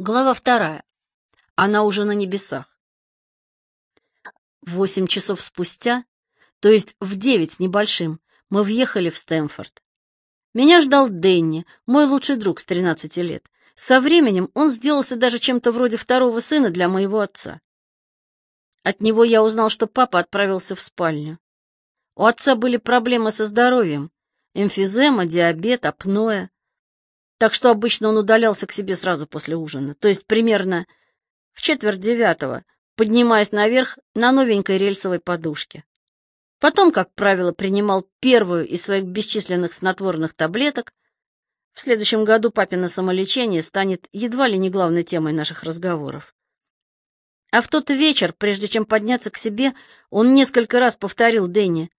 Глава вторая. Она уже на небесах. Восемь часов спустя, то есть в девять с небольшим, мы въехали в Стэнфорд. Меня ждал Дэнни, мой лучший друг с тринадцати лет. Со временем он сделался даже чем-то вроде второго сына для моего отца. От него я узнал, что папа отправился в спальню. У отца были проблемы со здоровьем, эмфизема, диабет, апноэ так что обычно он удалялся к себе сразу после ужина, то есть примерно в четверть девятого, поднимаясь наверх на новенькой рельсовой подушке. Потом, как правило, принимал первую из своих бесчисленных снотворных таблеток. В следующем году папино самолечение станет едва ли не главной темой наших разговоров. А в тот вечер, прежде чем подняться к себе, он несколько раз повторил Дэнни.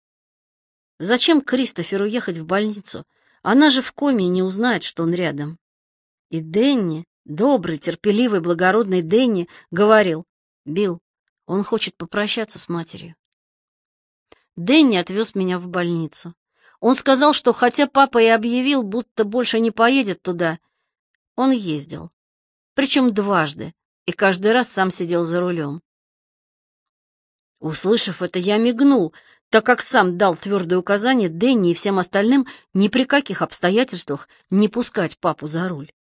«Зачем Кристоферу ехать в больницу?» Она же в коме не узнает, что он рядом. И Денни, добрый, терпеливый, благородный Денни, говорил, «Билл, он хочет попрощаться с матерью». Денни отвез меня в больницу. Он сказал, что хотя папа и объявил, будто больше не поедет туда, он ездил. Причем дважды, и каждый раз сам сидел за рулем. Услышав это, я мигнул, так как сам дал твердое указание Дэнни и всем остальным ни при каких обстоятельствах не пускать папу за руль.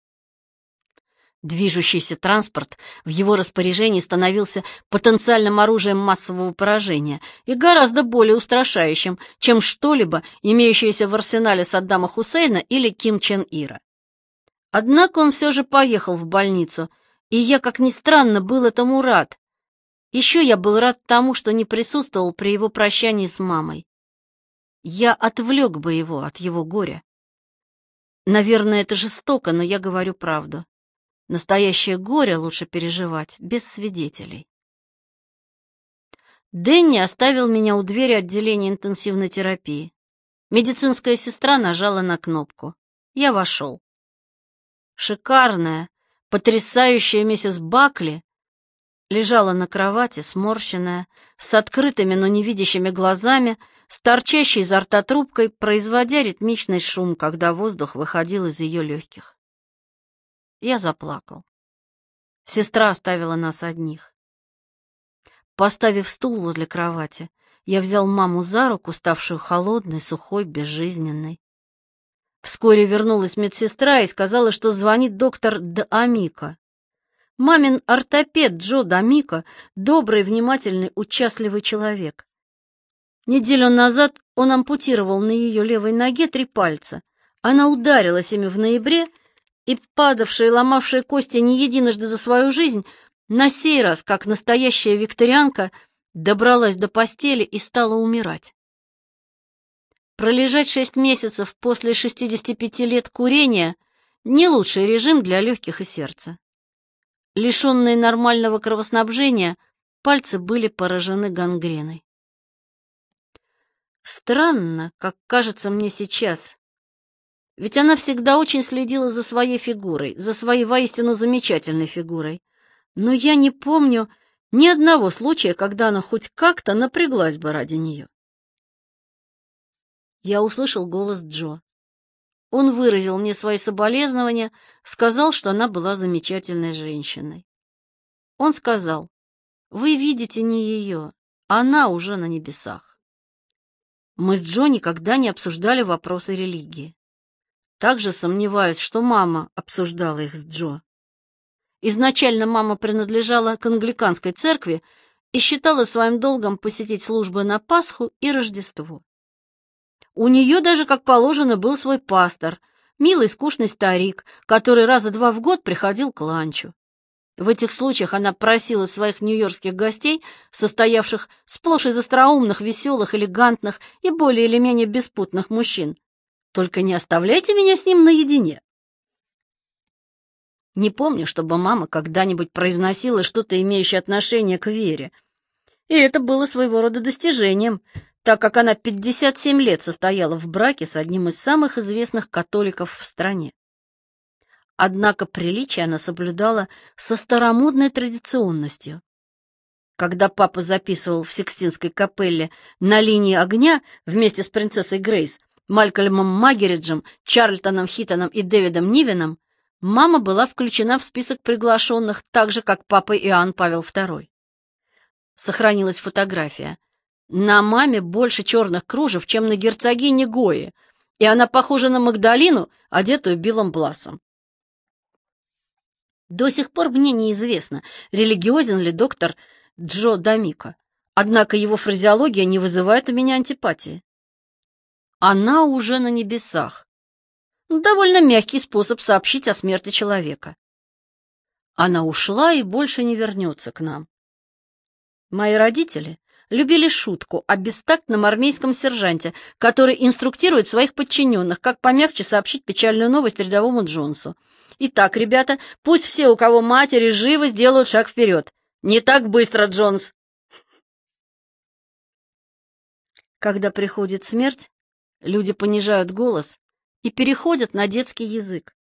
Движущийся транспорт в его распоряжении становился потенциальным оружием массового поражения и гораздо более устрашающим, чем что-либо, имеющееся в арсенале Саддама Хусейна или Ким Чен Ира. Однако он все же поехал в больницу, и я, как ни странно, был этому рад, еще я был рад тому, что не присутствовал при его прощании с мамой. Я отвлек бы его от его горя. Наверное, это жестоко, но я говорю правду. Настоящее горе лучше переживать без свидетелей. Дэнни оставил меня у двери отделения интенсивной терапии. Медицинская сестра нажала на кнопку. Я вошел. Шикарная, потрясающая миссис Бакли лежала на кровати, сморщенная, с открытыми, но невидящими глазами, с торчащей изо рта трубкой, производя ритмичный шум, когда воздух выходил из ее легких. Я заплакал. Сестра оставила нас одних. Поставив стул возле кровати, я взял маму за руку, ставшую холодной, сухой, безжизненной. Вскоре вернулась медсестра и сказала, что звонит доктор Д'Амика. Мамин ортопед Джо Дамика — добрый, внимательный, участливый человек. Неделю назад он ампутировал на ее левой ноге три пальца. Она ударилась ими в ноябре, и падавшая и ломавшая кости не единожды за свою жизнь, на сей раз, как настоящая викторианка, добралась до постели и стала умирать. Пролежать шесть месяцев после 65 лет курения — не лучший режим для легких и сердца. Лишенные нормального кровоснабжения, пальцы были поражены гангреной. Странно, как кажется мне сейчас. Ведь она всегда очень следила за своей фигурой, за своей воистину замечательной фигурой. Но я не помню ни одного случая, когда она хоть как-то напряглась бы ради нее. Я услышал голос Джо. Он выразил мне свои соболезнования, сказал, что она была замечательной женщиной. Он сказал, «Вы видите не ее, она уже на небесах». Мы с Джо никогда не обсуждали вопросы религии. Также сомневаюсь, что мама обсуждала их с Джо. Изначально мама принадлежала к англиканской церкви и считала своим долгом посетить службы на Пасху и Рождество. У нее даже, как положено, был свой пастор, милый скучный старик, который раза два в год приходил к ланчу. В этих случаях она просила своих нью-йоркских гостей, состоявших сплошь из остроумных, веселых, элегантных и более или менее беспутных мужчин, «Только не оставляйте меня с ним наедине». Не помню, чтобы мама когда-нибудь произносила что-то, имеющее отношение к вере. И это было своего рода достижением, так как она 57 лет состояла в браке с одним из самых известных католиков в стране. Однако приличие она соблюдала со старомодной традиционностью. Когда папа записывал в Сикстинской капелле на линии огня вместе с принцессой Грейс, Малькольмом Магериджем, Чарльтоном Хитоном и Дэвидом Нивеном, Мама была включена в список приглашенных, так же, как папа Иоанн Павел II. Сохранилась фотография. На маме больше черных кружев, чем на герцогине Гои, и она похожа на Магдалину, одетую Биллом Блассом. До сих пор мне неизвестно, религиозен ли доктор Джо Дамика, однако его фразеология не вызывает у меня антипатии. Она уже на небесах. Довольно мягкий способ сообщить о смерти человека. Она ушла и больше не вернется к нам. Мои родители любили шутку о бестактном армейском сержанте, который инструктирует своих подчиненных, как помягче сообщить печальную новость рядовому Джонсу. Итак, ребята, пусть все, у кого матери живы, сделают шаг вперед. Не так быстро, Джонс. Когда приходит смерть, люди понижают голос и переходят на детский язык.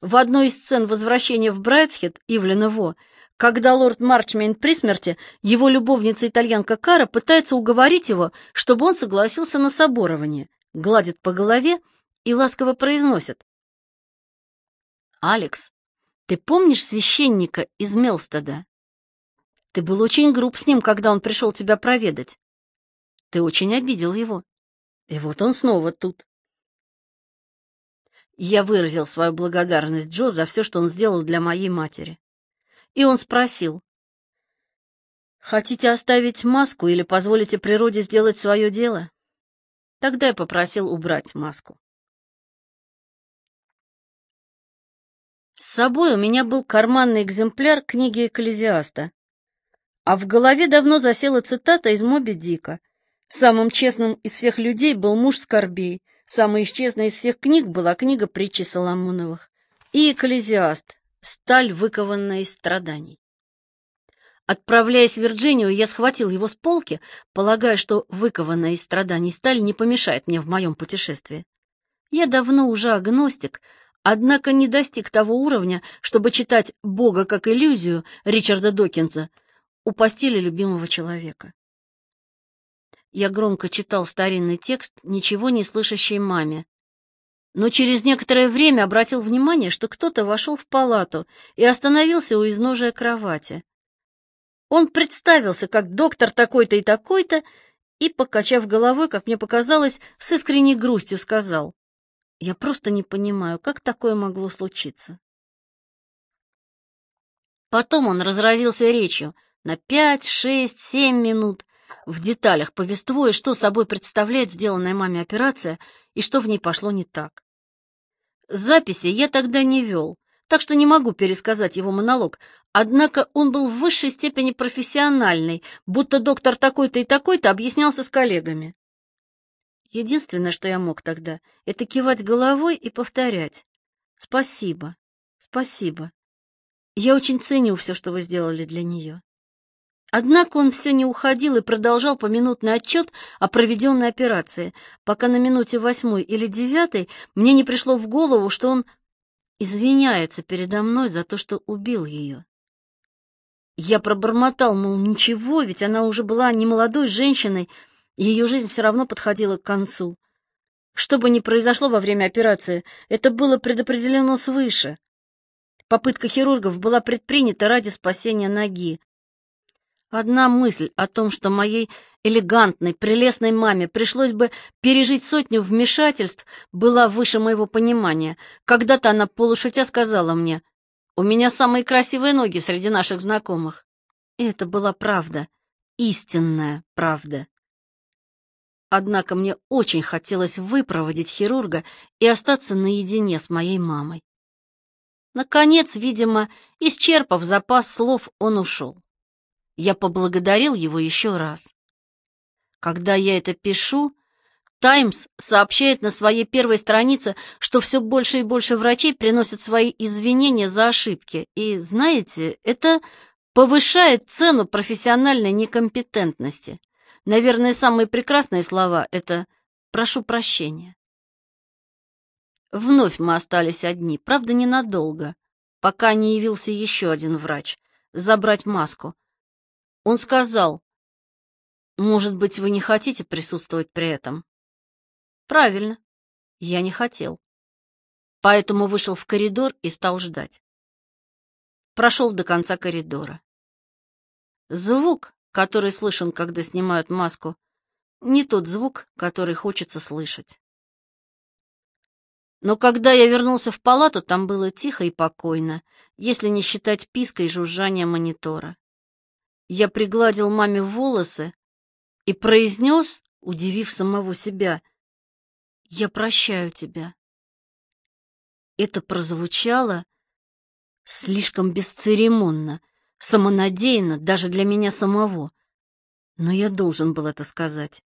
В одной из сцен возвращения в Брайтсхед Ивлена Во когда лорд Марчмейн при смерти, его любовница-итальянка Кара пытается уговорить его, чтобы он согласился на соборование, гладит по голове и ласково произносит. «Алекс, ты помнишь священника из Мелстеда? Ты был очень груб с ним, когда он пришел тебя проведать. Ты очень обидел его. И вот он снова тут». Я выразил свою благодарность Джо за все, что он сделал для моей матери и он спросил, «Хотите оставить маску или позволите природе сделать свое дело?» Тогда я попросил убрать маску. С собой у меня был карманный экземпляр книги Экклезиаста, а в голове давно засела цитата из Моби Дика. Самым честным из всех людей был муж Скорбей, самой честной из всех книг была книга притчи Соломоновых. И Экклезиаст, сталь, выкованная из страданий. Отправляясь в Вирджинию, я схватил его с полки, полагая, что выкованная из страданий сталь не помешает мне в моем путешествии. Я давно уже агностик, однако не достиг того уровня, чтобы читать «Бога как иллюзию» Ричарда Докинза у постели любимого человека. Я громко читал старинный текст ничего не слышащей маме, но через некоторое время обратил внимание, что кто-то вошел в палату и остановился у изножия кровати. Он представился как доктор такой-то и такой-то и, покачав головой, как мне показалось, с искренней грустью сказал, «Я просто не понимаю, как такое могло случиться». Потом он разразился речью на пять, шесть, семь минут, в деталях повествуя, что собой представляет сделанная маме операция и что в ней пошло не так. Записи я тогда не вел, так что не могу пересказать его монолог, однако он был в высшей степени профессиональный, будто доктор такой-то и такой-то объяснялся с коллегами. Единственное, что я мог тогда, это кивать головой и повторять. «Спасибо, спасибо. Я очень ценю все, что вы сделали для нее». Однако он все не уходил и продолжал поминутный отчет о проведенной операции, пока на минуте восьмой или девятой мне не пришло в голову, что он извиняется передо мной за то, что убил ее. Я пробормотал, мол, ничего, ведь она уже была не молодой женщиной, и ее жизнь все равно подходила к концу. Что бы ни произошло во время операции, это было предопределено свыше. Попытка хирургов была предпринята ради спасения ноги. Одна мысль о том, что моей элегантной, прелестной маме пришлось бы пережить сотню вмешательств, была выше моего понимания. Когда-то она полушутя сказала мне, «У меня самые красивые ноги среди наших знакомых». И это была правда, истинная правда. Однако мне очень хотелось выпроводить хирурга и остаться наедине с моей мамой. Наконец, видимо, исчерпав запас слов, он ушел. Я поблагодарил его еще раз. Когда я это пишу, «Таймс» сообщает на своей первой странице, что все больше и больше врачей приносят свои извинения за ошибки. И, знаете, это повышает цену профессиональной некомпетентности. Наверное, самые прекрасные слова — это «прошу прощения». Вновь мы остались одни, правда, ненадолго, пока не явился еще один врач, забрать маску, он сказал, «Может быть, вы не хотите присутствовать при этом?» «Правильно, я не хотел. поэтому вышел в коридор и стал ждать. Прошел до конца коридора. Звук, который слышен, когда снимают маску, не тот звук, который хочется слышать. Но когда я вернулся в палату, там было тихо и покойно, если не считать писка и жужжания монитора. Я пригладил маме волосы и произнес, удивив самого себя, «Я прощаю тебя». Это прозвучало слишком бесцеремонно, самонадеянно даже для меня самого. Но я должен был это сказать.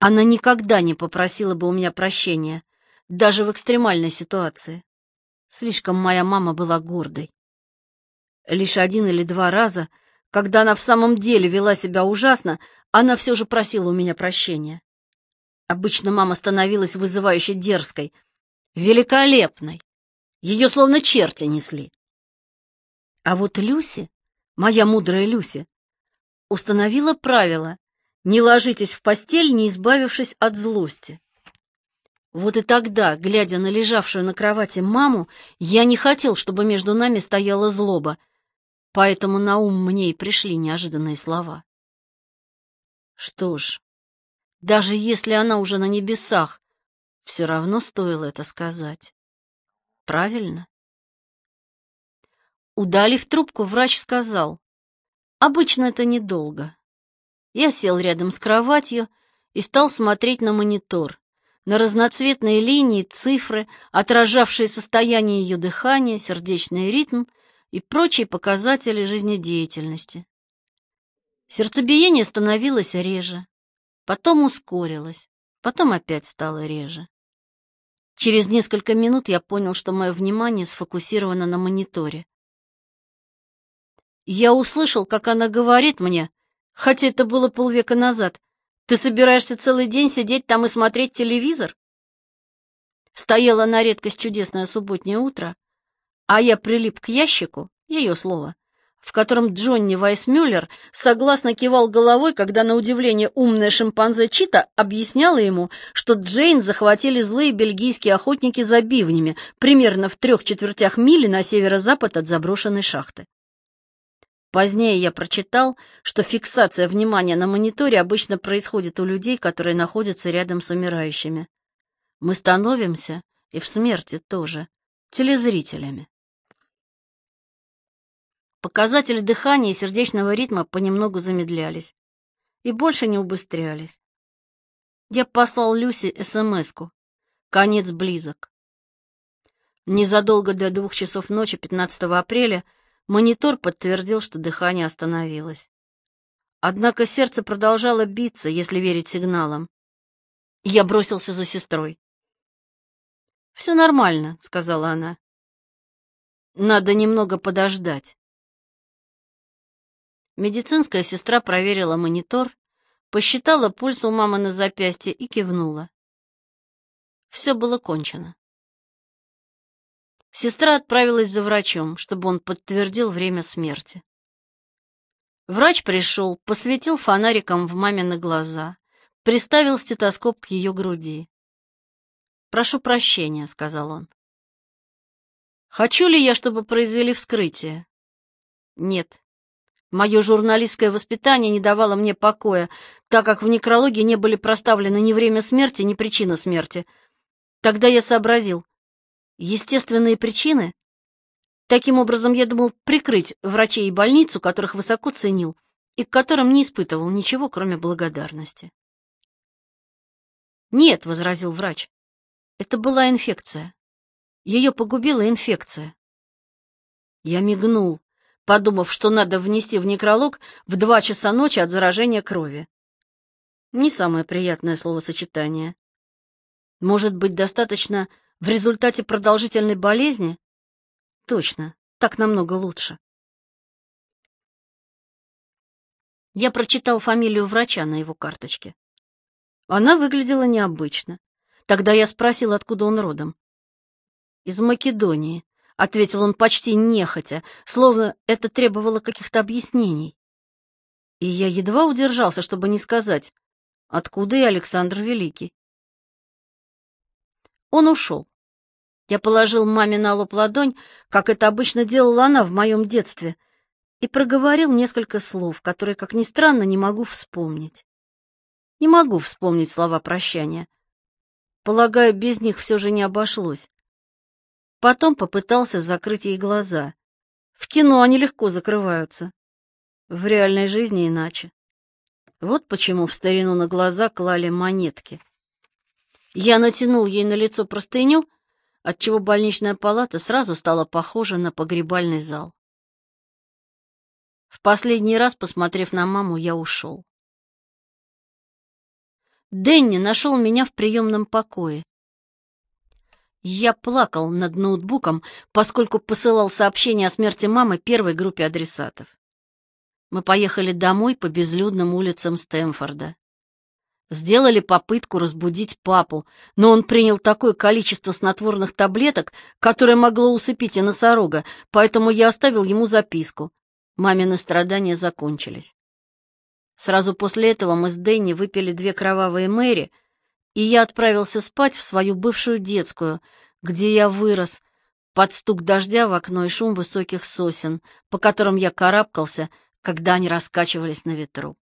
Она никогда не попросила бы у меня прощения, даже в экстремальной ситуации. Слишком моя мама была гордой. Лишь один или два раза, когда она в самом деле вела себя ужасно, она все же просила у меня прощения. Обычно мама становилась вызывающе дерзкой, великолепной. Ее словно черти несли. А вот Люси, моя мудрая Люси, установила правило «не ложитесь в постель, не избавившись от злости». Вот и тогда, глядя на лежавшую на кровати маму, я не хотел, чтобы между нами стояла злоба, поэтому на ум мне и пришли неожиданные слова. Что ж, даже если она уже на небесах, все равно стоило это сказать. Правильно? Удалив трубку, врач сказал, «Обычно это недолго». Я сел рядом с кроватью и стал смотреть на монитор, на разноцветные линии, цифры, отражавшие состояние ее дыхания, сердечный ритм и прочие показатели жизнедеятельности. Сердцебиение становилось реже, потом ускорилось, потом опять стало реже. Через несколько минут я понял, что мое внимание сфокусировано на мониторе. Я услышал, как она говорит мне, хотя это было полвека назад, «Ты собираешься целый день сидеть там и смотреть телевизор?» Стояло на редкость чудесное субботнее утро, а я прилип к ящику, ее слово, в котором Джонни Вайсмюллер согласно кивал головой, когда на удивление умная шимпанзе Чита объясняла ему, что Джейн захватили злые бельгийские охотники за бивнями, примерно в трех четвертях мили на северо-запад от заброшенной шахты. Позднее я прочитал, что фиксация внимания на мониторе обычно происходит у людей, которые находятся рядом с умирающими. Мы становимся, и в смерти тоже, телезрителями. Показатели дыхания и сердечного ритма понемногу замедлялись и больше не убыстрялись. Я послал Люси СМС-ку. Конец близок. Незадолго до двух часов ночи 15 апреля Монитор подтвердил, что дыхание остановилось. Однако сердце продолжало биться, если верить сигналам. Я бросился за сестрой. «Все нормально», — сказала она. «Надо немного подождать». Медицинская сестра проверила монитор, посчитала пульс у мамы на запястье и кивнула. Все было кончено. Сестра отправилась за врачом, чтобы он подтвердил время смерти. Врач пришел, посветил фонариком в мамины глаза, приставил стетоскоп к ее груди. «Прошу прощения», — сказал он. «Хочу ли я, чтобы произвели вскрытие?» «Нет. Мое журналистское воспитание не давало мне покоя, так как в некрологии не были проставлены ни время смерти, ни причина смерти. Тогда я сообразил, Естественные причины? Таким образом, я думал прикрыть врачей и больницу, которых высоко ценил, и к которым не испытывал ничего, кроме благодарности. «Нет», — возразил врач, — «это была инфекция. Ее погубила инфекция». Я мигнул, подумав, что надо внести в некролог в два часа ночи от заражения крови. Не самое приятное словосочетание. Может быть, достаточно в результате продолжительной болезни? Точно, так намного лучше. Я прочитал фамилию врача на его карточке. Она выглядела необычно. Тогда я спросил, откуда он родом. «Из Македонии», — ответил он почти нехотя, словно это требовало каких-то объяснений. И я едва удержался, чтобы не сказать, откуда и Александр Великий. Он ушел. Я положил маме на лоб ладонь, как это обычно делала она в моем детстве, и проговорил несколько слов, которые, как ни странно, не могу вспомнить. Не могу вспомнить слова прощания. Полагаю, без них все же не обошлось. Потом попытался закрыть ей глаза. В кино они легко закрываются. В реальной жизни иначе. Вот почему в старину на глаза клали монетки. Я натянул ей на лицо простыню, отчего больничная палата сразу стала похожа на погребальный зал. В последний раз, посмотрев на маму, я ушел. Дэнни нашел меня в приемном покое. Я плакал над ноутбуком, поскольку посылал сообщение о смерти мамы первой группе адресатов. Мы поехали домой по безлюдным улицам Стэнфорда. Сделали попытку разбудить папу, но он принял такое количество снотворных таблеток, которое могло усыпить и носорога, поэтому я оставил ему записку. Мамины страдания закончились. Сразу после этого мы с Дэнни выпили две кровавые Мэри, и я отправился спать в свою бывшую детскую, где я вырос, под стук дождя в окно и шум высоких сосен, по которым я карабкался, когда они раскачивались на ветру.